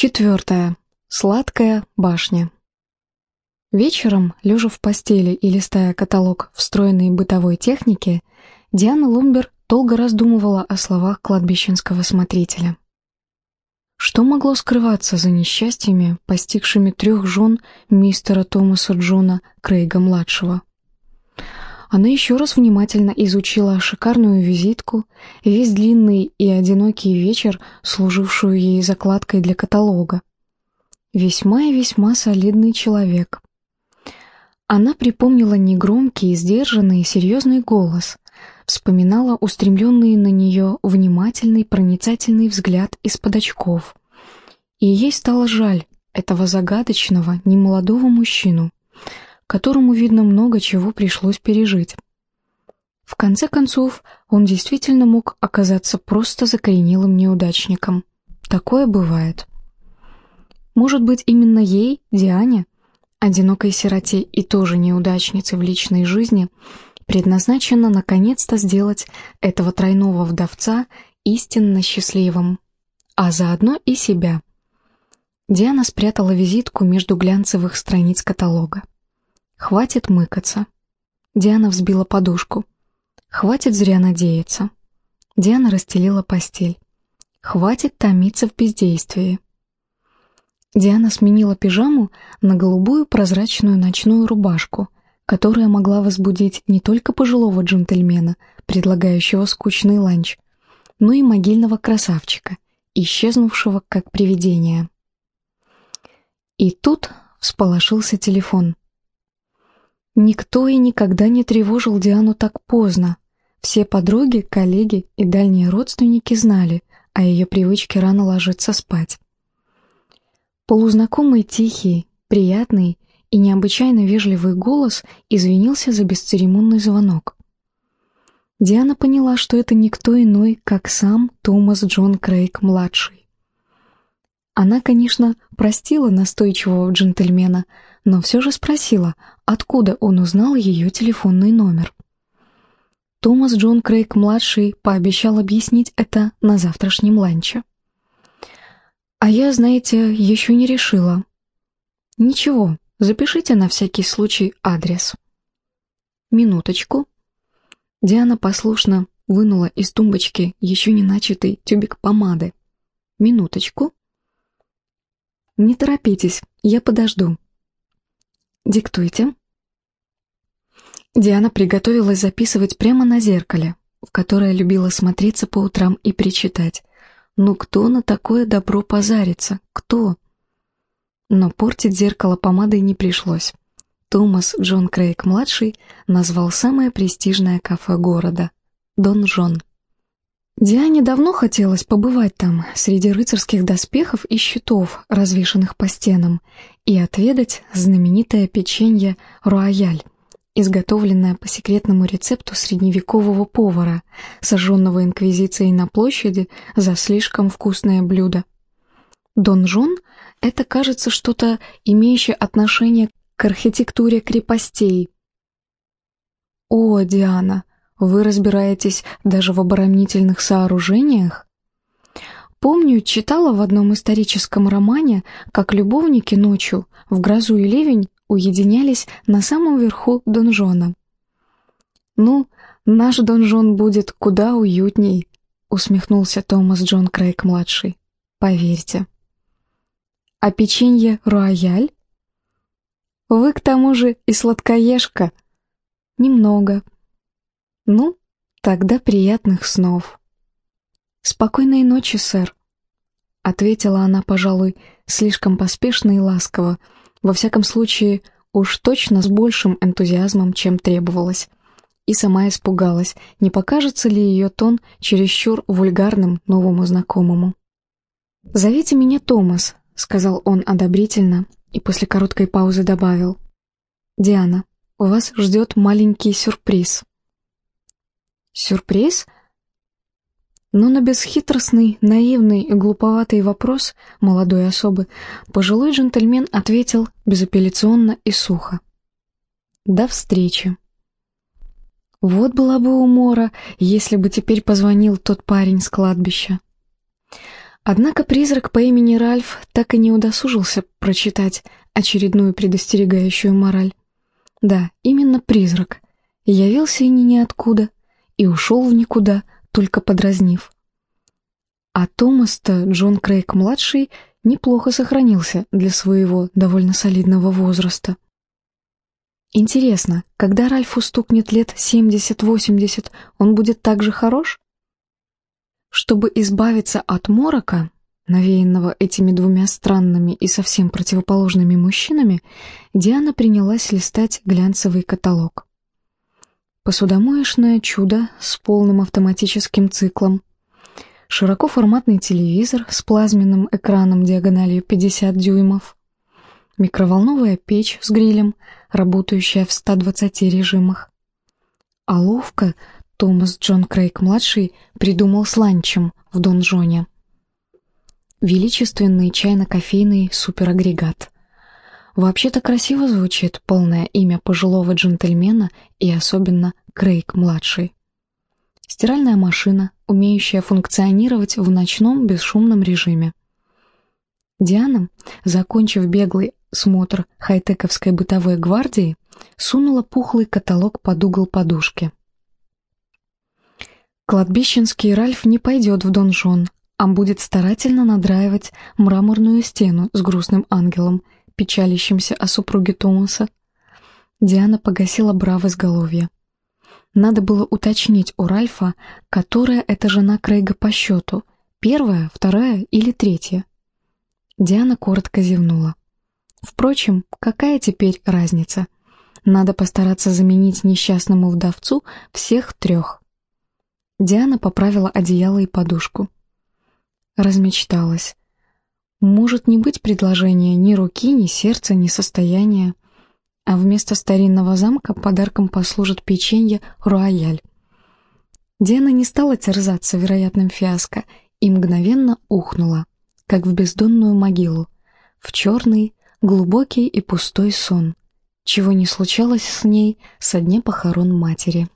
Четвертое. Сладкая башня. Вечером, лежа в постели и листая каталог встроенной бытовой техники, Диана Лумбер долго раздумывала о словах кладбищенского смотрителя. Что могло скрываться за несчастьями, постигшими трех жен мистера Томаса Джона Крейга-младшего? Она еще раз внимательно изучила шикарную визитку, весь длинный и одинокий вечер, служившую ей закладкой для каталога. Весьма и весьма солидный человек. Она припомнила негромкий, сдержанный, серьезный голос, вспоминала устремленный на нее внимательный, проницательный взгляд из-под очков. И ей стало жаль этого загадочного, немолодого мужчину, которому, видно, много чего пришлось пережить. В конце концов, он действительно мог оказаться просто закоренелым неудачником. Такое бывает. Может быть, именно ей, Диане, одинокой сироте и тоже неудачнице в личной жизни, предназначено наконец-то сделать этого тройного вдовца истинно счастливым, а заодно и себя. Диана спрятала визитку между глянцевых страниц каталога. Хватит мыкаться. Диана взбила подушку. Хватит зря надеяться. Диана расстелила постель. Хватит томиться в бездействии. Диана сменила пижаму на голубую прозрачную ночную рубашку, которая могла возбудить не только пожилого джентльмена, предлагающего скучный ланч, но и могильного красавчика, исчезнувшего как привидение. И тут всполошился телефон. Никто и никогда не тревожил Диану так поздно. Все подруги, коллеги и дальние родственники знали о ее привычке рано ложиться спать. Полузнакомый тихий, приятный и необычайно вежливый голос извинился за бесцеремонный звонок. Диана поняла, что это никто иной, как сам Томас Джон Крейг-младший. Она, конечно, простила настойчивого джентльмена, но все же спросила, откуда он узнал ее телефонный номер. Томас Джон Крейг-младший пообещал объяснить это на завтрашнем ланче. «А я, знаете, еще не решила». «Ничего, запишите на всякий случай адрес». «Минуточку». Диана послушно вынула из тумбочки еще не начатый тюбик помады. «Минуточку». «Не торопитесь, я подожду». «Диктуйте». Диана приготовилась записывать прямо на зеркале, в которое любила смотреться по утрам и причитать. «Ну кто на такое добро позарится? Кто?» Но портить зеркало помадой не пришлось. Томас Джон Крейг-младший назвал самое престижное кафе города — «Дон Жон». Диане давно хотелось побывать там, среди рыцарских доспехов и щитов, развешанных по стенам, и отведать знаменитое печенье «Рояль», изготовленное по секретному рецепту средневекового повара, сожженного инквизицией на площади за слишком вкусное блюдо. Донжон — это, кажется, что-то, имеющее отношение к архитектуре крепостей. О, Диана, вы разбираетесь даже в оборонительных сооружениях? Помню, читала в одном историческом романе, как любовники ночью, в грозу и ливень, уединялись на самом верху донжона. «Ну, наш донжон будет куда уютней», — усмехнулся Томас Джон Крейг-младший. «Поверьте». «А печенье рояль?» «Вы, к тому же, и сладкоежка». «Немного», «Ну, тогда приятных снов». «Спокойной ночи, сэр», — ответила она, пожалуй, слишком поспешно и ласково, во всяком случае, уж точно с большим энтузиазмом, чем требовалось. И сама испугалась, не покажется ли ее тон чересчур вульгарным новому знакомому. «Зовите меня Томас», — сказал он одобрительно и после короткой паузы добавил. «Диана, у вас ждет маленький сюрприз». Сюрприз? Но на бесхитростный, наивный и глуповатый вопрос молодой особы пожилой джентльмен ответил безапелляционно и сухо. «До встречи». Вот была бы умора, если бы теперь позвонил тот парень с кладбища. Однако призрак по имени Ральф так и не удосужился прочитать очередную предостерегающую мораль. Да, именно призрак. Явился и не ниоткуда, и ушел в никуда, только подразнив. А Томас-то Джон Крейг-младший неплохо сохранился для своего довольно солидного возраста. Интересно, когда Ральфу стукнет лет 70-80, он будет так же хорош? Чтобы избавиться от морока, навеянного этими двумя странными и совсем противоположными мужчинами, Диана принялась листать глянцевый каталог. Посудомоечное чудо с полным автоматическим циклом, широкоформатный телевизор с плазменным экраном диагональю 50 дюймов, микроволновая печь с грилем, работающая в 120 режимах. А ловко Томас Джон Крейг-младший придумал с ланчем в донжоне. Величественный чайно-кофейный суперагрегат. Вообще-то красиво звучит полное имя пожилого джентльмена и особенно Крейг-младший. Стиральная машина, умеющая функционировать в ночном бесшумном режиме. Диана, закончив беглый смотр хай-тековской бытовой гвардии, сунула пухлый каталог под угол подушки. Кладбищенский Ральф не пойдет в донжон, а будет старательно надраивать мраморную стену с грустным ангелом, печалящимся о супруге Томаса. Диана погасила браво изголовье. Надо было уточнить у Ральфа, которая это жена Крейга по счету, первая, вторая или третья. Диана коротко зевнула. Впрочем, какая теперь разница? Надо постараться заменить несчастному вдовцу всех трех. Диана поправила одеяло и подушку. Размечталась. Может не быть предложения ни руки, ни сердца, ни состояния, а вместо старинного замка подарком послужит печенье «Рояль». Диана не стала терзаться вероятным фиаско и мгновенно ухнула, как в бездонную могилу, в черный, глубокий и пустой сон, чего не случалось с ней со дня похорон матери.